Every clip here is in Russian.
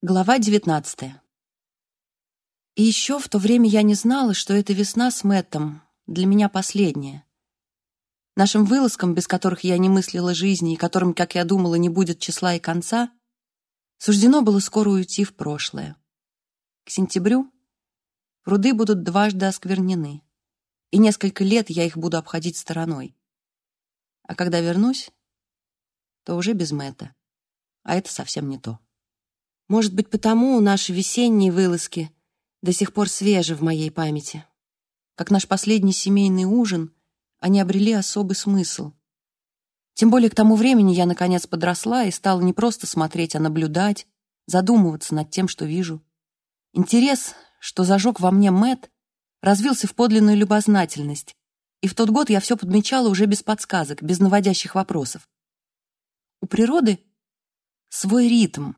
Глава 19. И еще в то время я не знала, что эта весна с Мэттом для меня последняя. Нашим вылазкам, без которых я не мыслила жизни и которым, как я думала, не будет числа и конца, суждено было скоро уйти в прошлое. К сентябрю пруды будут дважды осквернены, и несколько лет я их буду обходить стороной. А когда вернусь, то уже без Мэтта, а это совсем не то. Может быть, потому наши весенние вылазки до сих пор свежи в моей памяти. Как наш последний семейный ужин, они обрели особый смысл. Тем более к тому времени я, наконец, подросла и стала не просто смотреть, а наблюдать, задумываться над тем, что вижу. Интерес, что зажег во мне Мэт, развился в подлинную любознательность, и в тот год я все подмечала уже без подсказок, без наводящих вопросов. У природы свой ритм,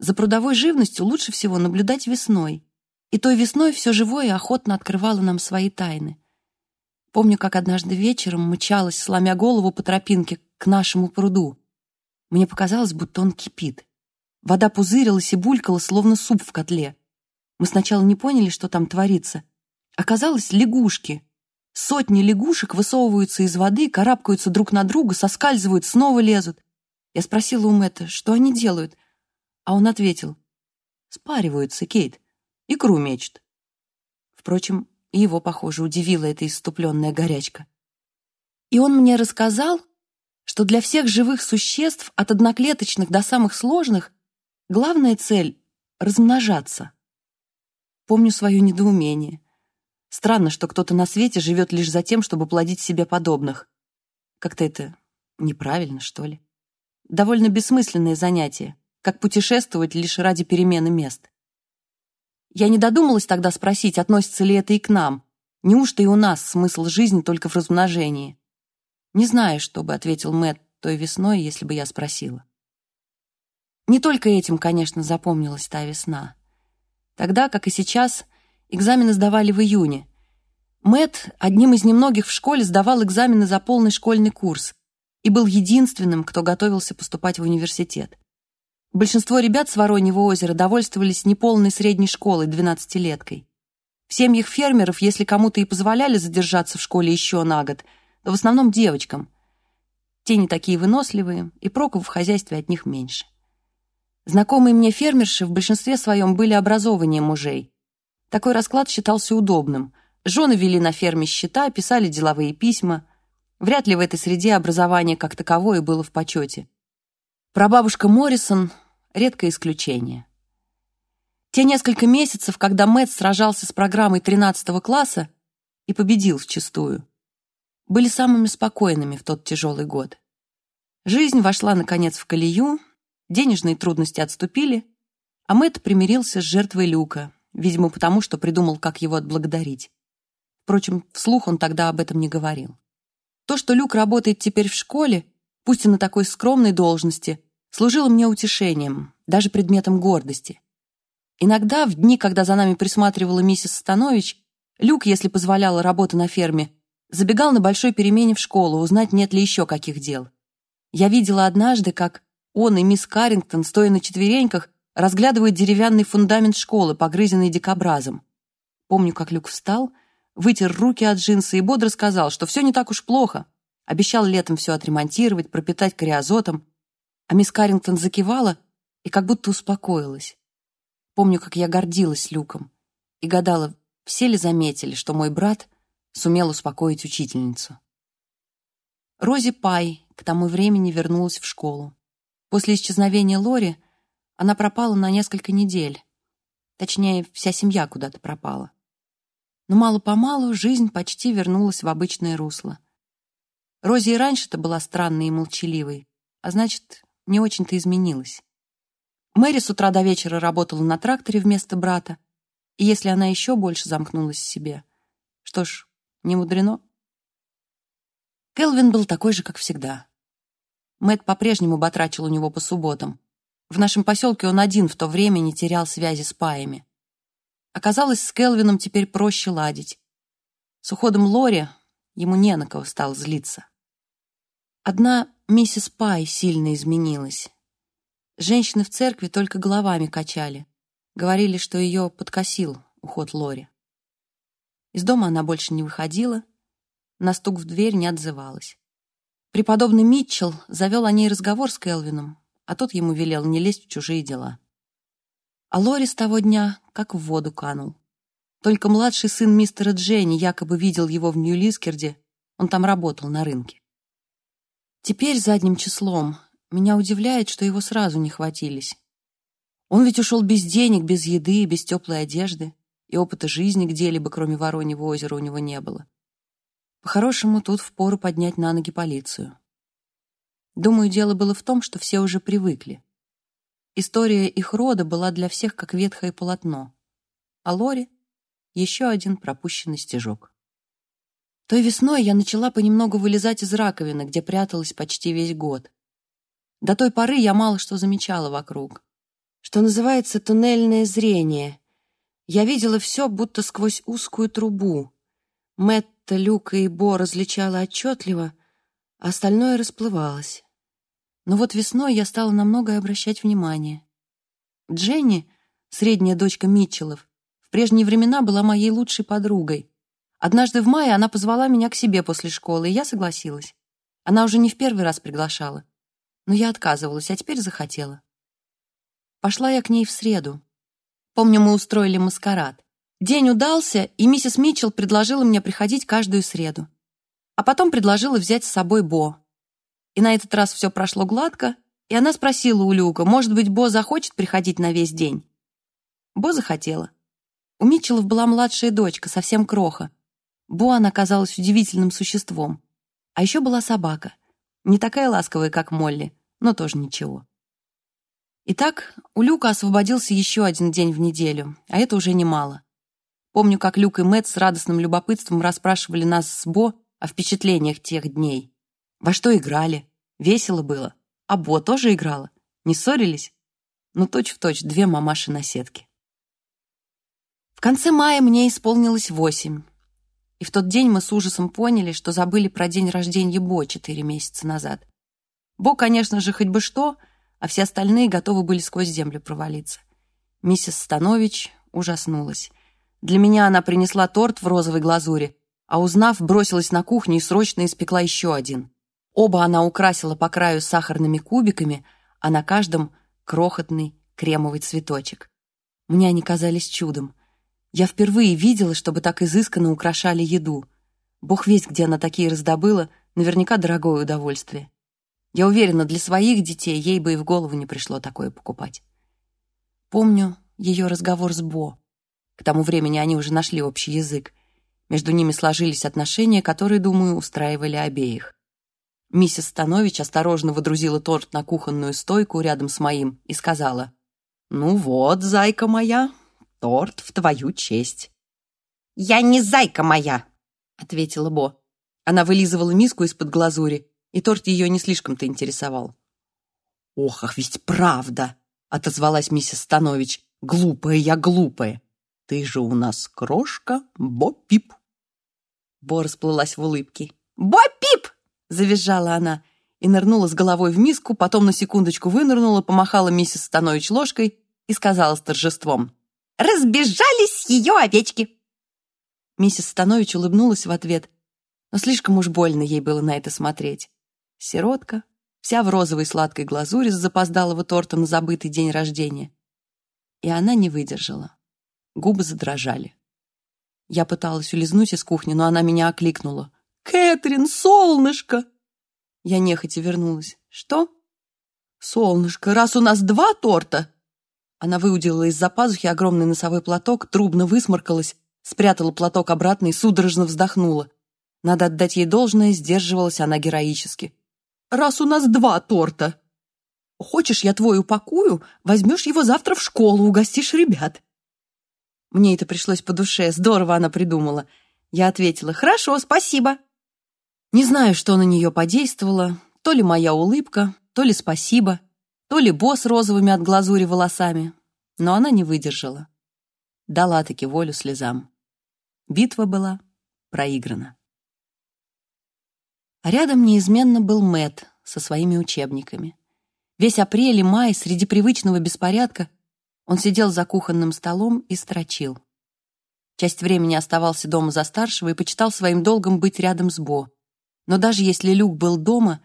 за прудовой живностью лучше всего наблюдать весной. И той весной все живое охотно открывало нам свои тайны. Помню, как однажды вечером мчалась, сломя голову по тропинке, к нашему пруду. Мне показалось, будто он кипит. Вода пузырилась и булькала, словно суп в котле. Мы сначала не поняли, что там творится. Оказалось, лягушки. Сотни лягушек высовываются из воды, карабкаются друг на друга, соскальзывают, снова лезут. Я спросила у Мэтта, что они делают — а он ответил, «Спариваются, Кейт, икру мечет». Впрочем, его, похоже, удивила эта иступленная горячка. И он мне рассказал, что для всех живых существ, от одноклеточных до самых сложных, главная цель — размножаться. Помню свое недоумение. Странно, что кто-то на свете живет лишь за тем, чтобы плодить себе подобных. Как-то это неправильно, что ли. Довольно бессмысленное занятие как путешествовать лишь ради перемены мест. Я не додумалась тогда спросить, относится ли это и к нам. Неужто и у нас смысл жизни только в размножении? Не знаю, что бы ответил Мэтт той весной, если бы я спросила. Не только этим, конечно, запомнилась та весна. Тогда, как и сейчас, экзамены сдавали в июне. Мэтт одним из немногих в школе сдавал экзамены за полный школьный курс и был единственным, кто готовился поступать в университет. Большинство ребят с Вороньего озера довольствовались неполной средней школой, двенадцатилеткой. В семьях фермеров, если кому-то и позволяли задержаться в школе еще на год, то в основном девочкам. Те не такие выносливые, и проку в хозяйстве от них меньше. Знакомые мне фермерши в большинстве своем были образованнее мужей. Такой расклад считался удобным. Жены вели на ферме счета, писали деловые письма. Вряд ли в этой среде образование как таковое было в почете. Прабабушка Моррисон — редкое исключение. Те несколько месяцев, когда Мэтт сражался с программой 13 класса и победил вчистую, были самыми спокойными в тот тяжелый год. Жизнь вошла, наконец, в колею, денежные трудности отступили, а Мэтт примирился с жертвой Люка, видимо, потому что придумал, как его отблагодарить. Впрочем, вслух он тогда об этом не говорил. То, что Люк работает теперь в школе, пусть и на такой скромной должности, служило мне утешением, даже предметом гордости. Иногда, в дни, когда за нами присматривала миссис Станович, Люк, если позволяла работа на ферме, забегал на большой перемене в школу, узнать, нет ли еще каких дел. Я видела однажды, как он и мисс Каррингтон, стоя на четвереньках, разглядывают деревянный фундамент школы, погрызенный дикобразом. Помню, как Люк встал, вытер руки от джинса и бодро сказал, что все не так уж плохо, Обещал летом все отремонтировать, пропитать кариазотом. А мисс Каррингтон закивала и как будто успокоилась. Помню, как я гордилась Люком и гадала, все ли заметили, что мой брат сумел успокоить учительницу. Рози Пай к тому времени вернулась в школу. После исчезновения Лори она пропала на несколько недель. Точнее, вся семья куда-то пропала. Но мало-помалу жизнь почти вернулась в обычное русло — Рози и раньше-то была странной и молчаливой, а значит, не очень-то изменилась. Мэри с утра до вечера работала на тракторе вместо брата, и если она еще больше замкнулась в себе, что ж, не мудрено. Келвин был такой же, как всегда. Мэтт по-прежнему батрачил у него по субботам. В нашем поселке он один в то время не терял связи с паями. Оказалось, с Келвином теперь проще ладить. С уходом Лори ему не на кого стал злиться. Одна миссис Пай сильно изменилась. Женщины в церкви только головами качали. Говорили, что ее подкосил уход Лори. Из дома она больше не выходила, на стук в дверь не отзывалась. Преподобный Митчелл завел о ней разговор с Келвином, а тот ему велел не лезть в чужие дела. А Лори с того дня как в воду канул. Только младший сын мистера Дженни якобы видел его в Нью-Лискерде, он там работал на рынке. Теперь задним числом меня удивляет, что его сразу не хватились. Он ведь ушел без денег, без еды, без теплой одежды, и опыта жизни где-либо, кроме Вороньего озера, у него не было. По-хорошему, тут впору поднять на ноги полицию. Думаю, дело было в том, что все уже привыкли. История их рода была для всех как ветхое полотно, а Лори — еще один пропущенный стежок. Той весной я начала понемногу вылезать из раковины, где пряталась почти весь год. До той поры я мало что замечала вокруг. Что называется туннельное зрение. Я видела все, будто сквозь узкую трубу. Мэтта, Люка и Бо различала отчетливо, а остальное расплывалось. Но вот весной я стала на многое обращать внимание. Дженни, средняя дочка Митчеллов, в прежние времена была моей лучшей подругой. Однажды в мае она позвала меня к себе после школы, и я согласилась. Она уже не в первый раз приглашала. Но я отказывалась, а теперь захотела. Пошла я к ней в среду. Помню, мы устроили маскарад. День удался, и миссис Митчелл предложила мне приходить каждую среду. А потом предложила взять с собой Бо. И на этот раз все прошло гладко, и она спросила у Люка, может быть, Бо захочет приходить на весь день. Бо захотела. У Митчеллов была младшая дочка, совсем кроха. Бо она казалась удивительным существом. А еще была собака. Не такая ласковая, как Молли, но тоже ничего. Итак, у Люка освободился еще один день в неделю, а это уже немало. Помню, как Люк и Мэтт с радостным любопытством расспрашивали нас с Бо о впечатлениях тех дней. Во что играли? Весело было. А Бо тоже играла? Не ссорились? Ну, точь-в-точь, две мамаши на сетке. В конце мая мне исполнилось восемь. И в тот день мы с ужасом поняли, что забыли про день рождения Бо четыре месяца назад. Бо, конечно же, хоть бы что, а все остальные готовы были сквозь землю провалиться. Миссис Станович ужаснулась. Для меня она принесла торт в розовой глазури, а узнав, бросилась на кухню и срочно испекла еще один. Оба она украсила по краю сахарными кубиками, а на каждом крохотный кремовый цветочек. Мне они казались чудом. Я впервые видела, чтобы так изысканно украшали еду. Бог весть, где она такие раздобыла, наверняка дорогое удовольствие. Я уверена, для своих детей ей бы и в голову не пришло такое покупать. Помню ее разговор с Бо. К тому времени они уже нашли общий язык. Между ними сложились отношения, которые, думаю, устраивали обеих. Миссис Станович осторожно водрузила торт на кухонную стойку рядом с моим и сказала, «Ну вот, зайка моя, торт в твою честь». «Я не зайка моя», — ответила Бо. Она вылизывала миску из-под глазури, и торт ее не слишком-то интересовал. «Ох, ах, ведь правда!» — отозвалась миссис Станович. «Глупая я, глупая! Ты же у нас крошка Бо-Пип!» Бо расплылась в улыбке. «Бо-Пип!» — завизжала она и нырнула с головой в миску, потом на секундочку вынырнула, помахала миссис Станович ложкой и сказала с торжеством. «Разбежались ее овечки!» Миссис Станович улыбнулась в ответ, но слишком уж больно ей было на это смотреть. Сиротка, вся в розовой сладкой глазури с запоздалого торта на забытый день рождения. И она не выдержала. Губы задрожали. Я пыталась улизнуть из кухни, но она меня окликнула. «Кэтрин, солнышко!» Я нехотя вернулась. «Что?» «Солнышко, раз у нас два торта!» Она выудила из-за пазухи огромный носовой платок, трубно высморкалась, спрятала платок обратно и судорожно вздохнула. Надо отдать ей должное, сдерживалась она героически. «Раз у нас два торта!» «Хочешь, я твой упакую? Возьмешь его завтра в школу, угостишь ребят!» Мне это пришлось по душе, здорово она придумала. Я ответила «Хорошо, спасибо». Не знаю, что на нее подействовало, то ли моя улыбка, то ли спасибо, то ли босс розовыми от глазури волосами, но она не выдержала. Дала-таки волю слезам. Битва была проиграна. А рядом неизменно был Мэт со своими учебниками. Весь апрель и май среди привычного беспорядка он сидел за кухонным столом и строчил. Часть времени оставался дома за старшего и почитал своим долгом быть рядом с Бо. Но даже если Люк был дома,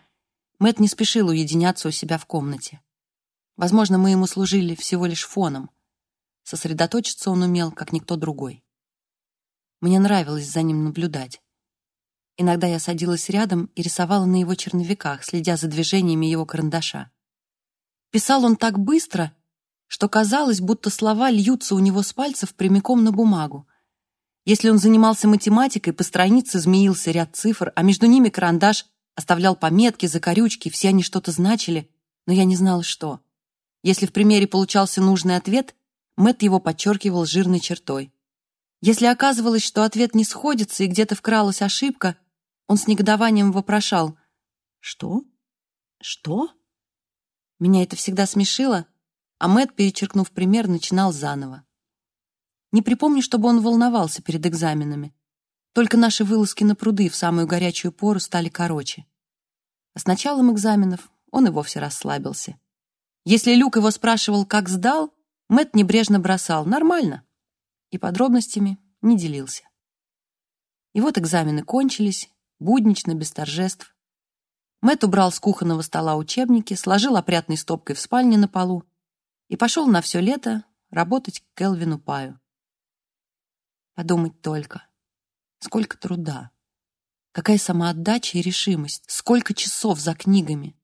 Мэт не спешил уединяться у себя в комнате. Возможно, мы ему служили всего лишь фоном. Сосредоточиться он умел, как никто другой. Мне нравилось за ним наблюдать. Иногда я садилась рядом и рисовала на его черновиках, следя за движениями его карандаша. Писал он так быстро, что казалось, будто слова льются у него с пальцев прямиком на бумагу. Если он занимался математикой, по странице змеился ряд цифр, а между ними карандаш оставлял пометки, закорючки, все они что-то значили, но я не знала, что. Если в примере получался нужный ответ, Мэтт его подчеркивал жирной чертой. Если оказывалось, что ответ не сходится и где-то вкралась ошибка, он с негодованием вопрошал «Что? Что?» Меня это всегда смешило, а Мэтт, перечеркнув пример, начинал заново. Не припомню, чтобы он волновался перед экзаменами. Только наши вылазки на пруды в самую горячую пору стали короче. А с началом экзаменов он и вовсе расслабился. Если Люк его спрашивал, как сдал, Мэтт небрежно бросал «нормально» и подробностями не делился. И вот экзамены кончились, буднично, без торжеств. Мэтт убрал с кухонного стола учебники, сложил опрятной стопкой в спальне на полу и пошел на все лето работать к Келвину Паю. Подумать только, сколько труда, какая самоотдача и решимость, сколько часов за книгами.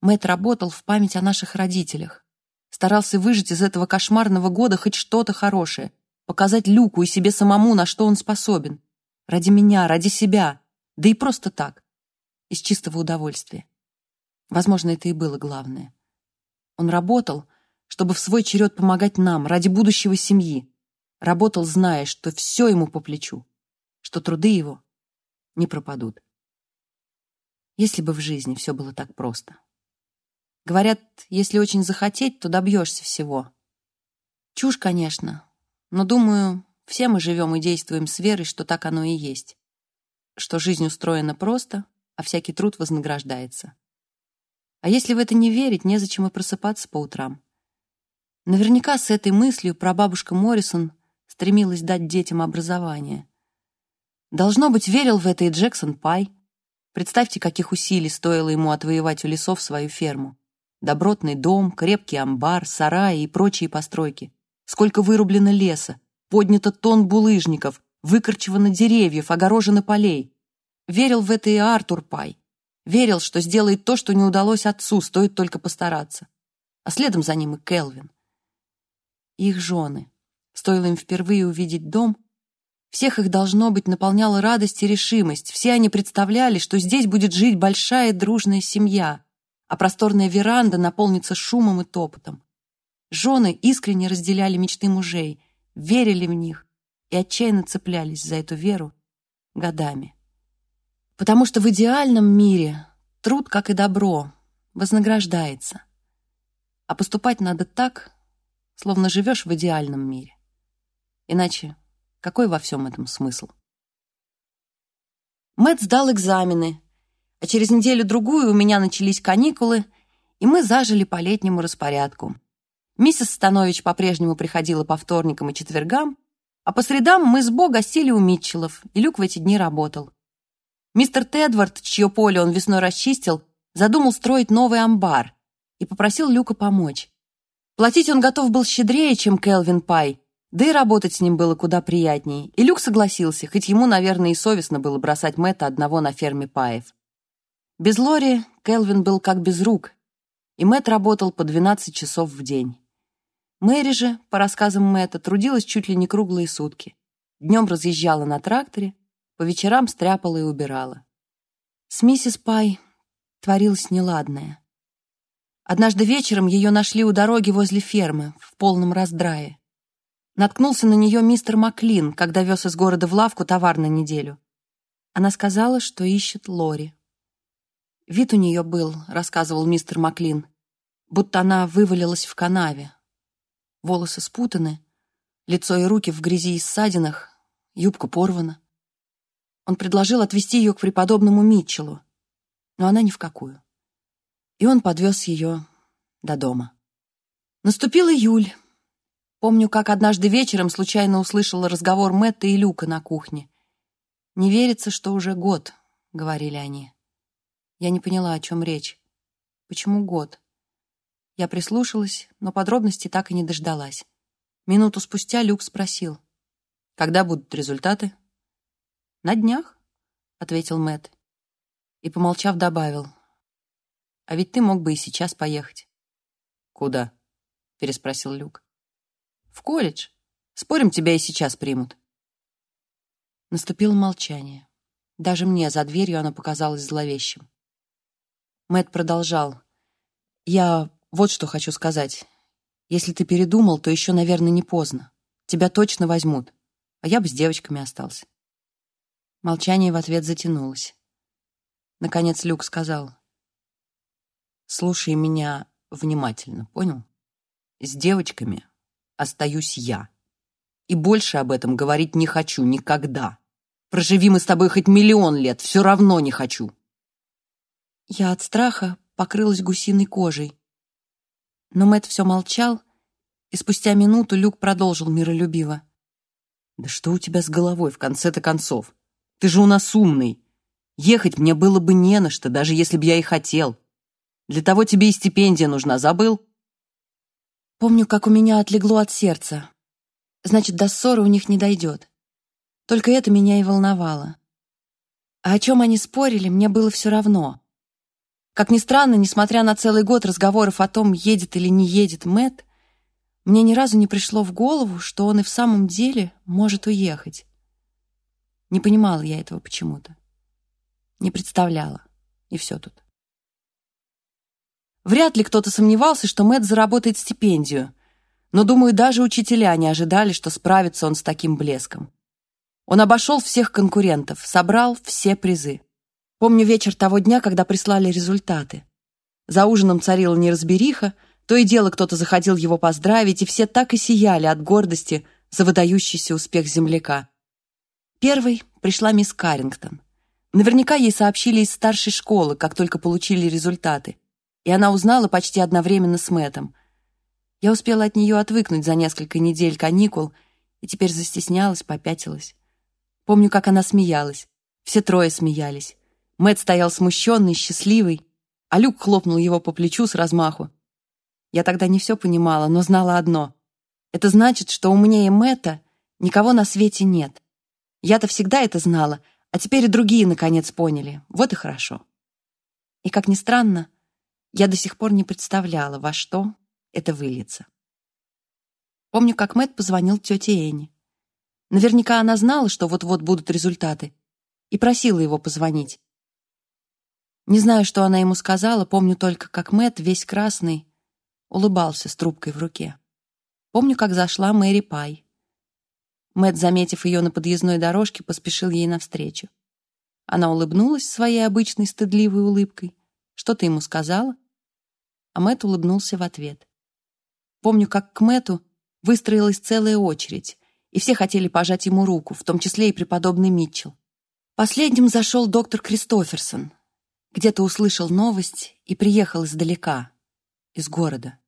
Мэтт работал в память о наших родителях, старался выжить из этого кошмарного года хоть что-то хорошее, показать Люку и себе самому, на что он способен. Ради меня, ради себя, да и просто так, из чистого удовольствия. Возможно, это и было главное. Он работал, чтобы в свой черед помогать нам, ради будущего семьи. Работал, зная, что все ему по плечу, что труды его не пропадут. Если бы в жизни все было так просто. Говорят, если очень захотеть, то добьешься всего. Чушь, конечно, но, думаю, все мы живем и действуем с верой, что так оно и есть что жизнь устроена просто, а всякий труд вознаграждается. А если в это не верить, незачем и просыпаться по утрам. Наверняка с этой мыслью прабабушка Моррисон стремилась дать детям образование. Должно быть, верил в это и Джексон Пай. Представьте, каких усилий стоило ему отвоевать у лесов свою ферму. Добротный дом, крепкий амбар, сараи и прочие постройки. Сколько вырублено леса, поднято тонн булыжников, выкорчевано деревьев, огорожено полей. Верил в это и Артур Пай. Верил, что сделает то, что не удалось отцу, стоит только постараться. А следом за ним и Келвин. Их жены. Стоило им впервые увидеть дом, всех их, должно быть, наполняла радость и решимость. Все они представляли, что здесь будет жить большая дружная семья, а просторная веранда наполнится шумом и топотом. Жены искренне разделяли мечты мужей, верили в них и отчаянно цеплялись за эту веру годами. Потому что в идеальном мире труд, как и добро, вознаграждается. А поступать надо так, словно живешь в идеальном мире. Иначе какой во всем этом смысл? Мэтт сдал экзамены, а через неделю-другую у меня начались каникулы, и мы зажили по летнему распорядку. Миссис Станович по-прежнему приходила по вторникам и четвергам, а по средам мы с Бо гостили у Митчеллов, и Люк в эти дни работал. Мистер Тедвард, чье поле он весной расчистил, задумал строить новый амбар и попросил Люка помочь. Платить он готов был щедрее, чем Келвин Пай, да и работать с ним было куда приятнее. И Люк согласился, хоть ему, наверное, и совестно было бросать Мэтта одного на ферме Паев. Без Лори Келвин был как без рук, и Мэтт работал по 12 часов в день. Мэри же, по рассказам Мэтта, трудилась чуть ли не круглые сутки. Днем разъезжала на тракторе, по вечерам стряпала и убирала. С миссис Пай творилось неладное. Однажды вечером ее нашли у дороги возле фермы, в полном раздрае. Наткнулся на нее мистер Маклин, когда вез из города в лавку товар на неделю. Она сказала, что ищет Лори. Вид у нее был, рассказывал мистер Маклин, будто она вывалилась в канаве, волосы спутаны, лицо и руки в грязи и ссадинах, юбка порвана. Он предложил отвезти ее к преподобному Митчеллу, но она ни в какую. И он подвез ее до дома. Наступил июль. Помню, как однажды вечером случайно услышала разговор Мэтта и Люка на кухне. «Не верится, что уже год», — говорили они. Я не поняла, о чем речь. Почему год? Я прислушалась, но подробностей так и не дождалась. Минуту спустя Люк спросил. «Когда будут результаты?» «На днях», — ответил Мэтт. И, помолчав, добавил. «А ведь ты мог бы и сейчас поехать». «Куда?» — переспросил Люк. «В колледж. Спорим, тебя и сейчас примут». Наступило молчание. Даже мне за дверью оно показалось зловещим. Мэт продолжал. «Я вот что хочу сказать. Если ты передумал, то еще, наверное, не поздно. Тебя точно возьмут. А я бы с девочками остался». Молчание в ответ затянулось. Наконец Люк сказал. «Слушай меня внимательно, понял? С девочками остаюсь я. И больше об этом говорить не хочу никогда. Проживи мы с тобой хоть миллион лет, все равно не хочу». Я от страха покрылась гусиной кожей. Но Мэт все молчал, и спустя минуту Люк продолжил миролюбиво. «Да что у тебя с головой в конце-то концов? Ты же у нас умный. Ехать мне было бы не на что, даже если б я и хотел. Для того тебе и стипендия нужна, забыл?» Помню, как у меня отлегло от сердца. Значит, до ссоры у них не дойдет. Только это меня и волновало. А о чем они спорили, мне было все равно. Как ни странно, несмотря на целый год разговоров о том, едет или не едет Мэт, мне ни разу не пришло в голову, что он и в самом деле может уехать. Не понимала я этого почему-то. Не представляла. И все тут. Вряд ли кто-то сомневался, что Мэт заработает стипендию, но, думаю, даже учителя не ожидали, что справится он с таким блеском. Он обошел всех конкурентов, собрал все призы. Помню вечер того дня, когда прислали результаты. За ужином царила неразбериха, то и дело кто-то заходил его поздравить, и все так и сияли от гордости за выдающийся успех земляка. Первой пришла мисс Каррингтон. Наверняка ей сообщили из старшей школы, как только получили результаты, и она узнала почти одновременно с Мэттом. Я успела от нее отвыкнуть за несколько недель каникул и теперь застеснялась, попятилась. Помню, как она смеялась. Все трое смеялись. Мэт стоял смущенный, счастливый, а Люк хлопнул его по плечу с размаху. Я тогда не все понимала, но знала одно. Это значит, что умнее Мэтта никого на свете нет. Я-то всегда это знала, а теперь и другие наконец поняли. Вот и хорошо. И, как ни странно, я до сих пор не представляла, во что это выльется. Помню, как Мэтт позвонил тете Энни. Наверняка она знала, что вот-вот будут результаты, и просила его позвонить. Не знаю, что она ему сказала, помню только, как Мэт весь красный, улыбался с трубкой в руке. Помню, как зашла Мэри Пай. Мэт, заметив ее на подъездной дорожке, поспешил ей навстречу. Она улыбнулась своей обычной стыдливой улыбкой, что-то ему сказала, а Мэт улыбнулся в ответ. Помню, как к Мэту выстроилась целая очередь, и все хотели пожать ему руку, в том числе и преподобный Митчелл. Последним зашел доктор Кристоферсон, где-то услышал новость и приехал издалека, из города.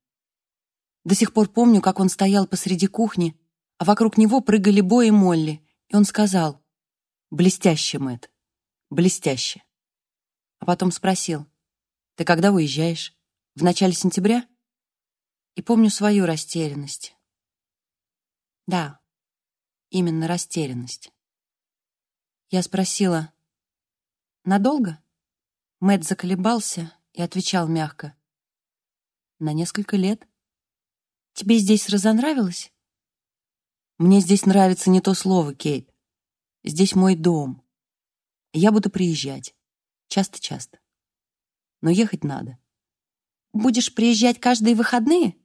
До сих пор помню, как он стоял посреди кухни, а вокруг него прыгали Бо и Молли, и он сказал «Блестяще, Мэтт, блестяще». А потом спросил «Ты когда уезжаешь? В начале сентября?» И помню свою растерянность. Да, именно растерянность. Я спросила «Надолго?» Мэт заколебался и отвечал мягко. «На несколько лет. Тебе здесь разонравилось?» «Мне здесь нравится не то слово, Кейт. Здесь мой дом. я буду приезжать. Часто-часто. Но ехать надо». «Будешь приезжать каждые выходные?»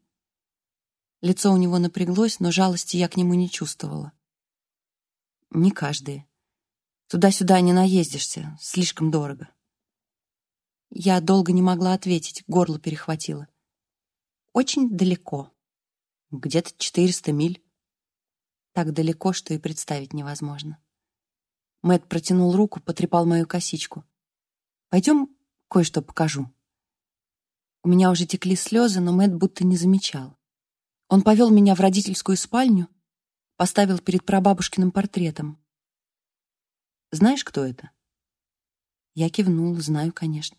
Лицо у него напряглось, но жалости я к нему не чувствовала. «Не каждые. Туда-сюда не наездишься, слишком дорого». Я долго не могла ответить, горло перехватило. Очень далеко. Где-то 400 миль. Так далеко, что и представить невозможно. Мэт протянул руку, потрепал мою косичку. «Пойдем кое-что покажу». У меня уже текли слезы, но Мэтт будто не замечал. Он повел меня в родительскую спальню, поставил перед прабабушкиным портретом. «Знаешь, кто это?» Я кивнул, знаю, конечно.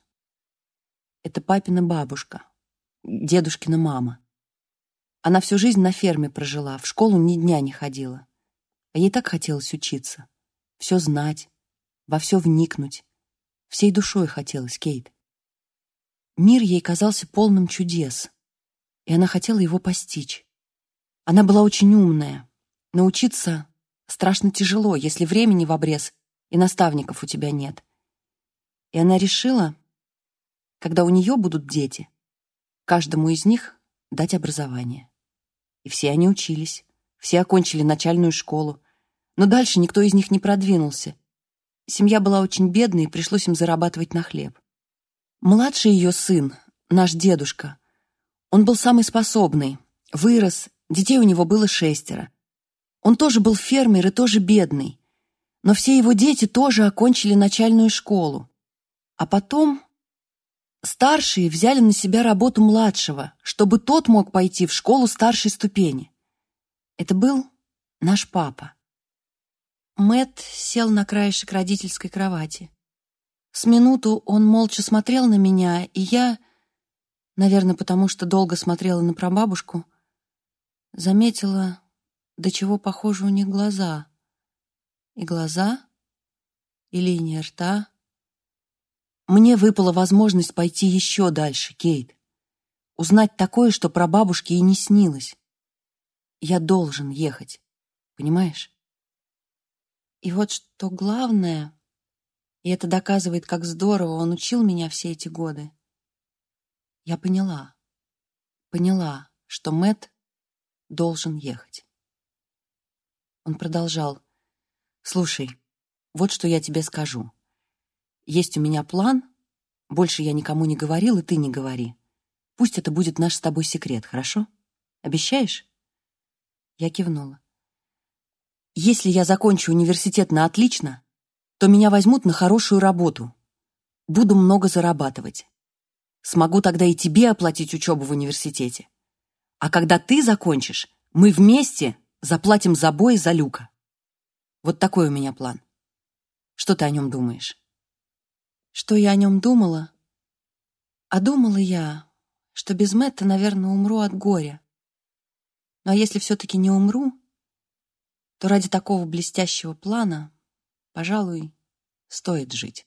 Это папина бабушка, дедушкина мама. Она всю жизнь на ферме прожила, в школу ни дня не ходила. А ей так хотелось учиться, все знать, во все вникнуть. Всей душой хотелось, Кейт. Мир ей казался полным чудес, и она хотела его постичь. Она была очень умная. Научиться страшно тяжело, если времени в обрез и наставников у тебя нет. И она решила, когда у нее будут дети, каждому из них дать образование. И все они учились, все окончили начальную школу, но дальше никто из них не продвинулся. Семья была очень бедной, и пришлось им зарабатывать на хлеб. Младший ее сын, наш дедушка, он был самый способный, вырос, детей у него было шестеро. Он тоже был фермер и тоже бедный, но все его дети тоже окончили начальную школу. А потом старшие взяли на себя работу младшего, чтобы тот мог пойти в школу старшей ступени. Это был наш папа. Мэт сел на краешек родительской кровати. С минуту он молча смотрел на меня, и я, наверное, потому что долго смотрела на прабабушку, заметила, до чего похожи у них глаза. И глаза, и линия рта. Мне выпала возможность пойти еще дальше, Кейт. Узнать такое, что прабабушке и не снилось. Я должен ехать, понимаешь? И вот что главное, и это доказывает, как здорово он учил меня все эти годы. Я поняла, поняла, что Мэт должен ехать. Он продолжал. «Слушай, вот что я тебе скажу. Есть у меня план, больше я никому не говорил, и ты не говори. Пусть это будет наш с тобой секрет, хорошо? Обещаешь?» Я кивнула. Если я закончу университет на отлично, то меня возьмут на хорошую работу. Буду много зарабатывать. Смогу тогда и тебе оплатить учебу в университете. А когда ты закончишь, мы вместе заплатим за бой за Люка. Вот такой у меня план. Что ты о нем думаешь? Что я о нем думала? А думала я, что без Мэтта, наверное, умру от горя. Но если все-таки не умру, то ради такого блестящего плана, пожалуй, стоит жить.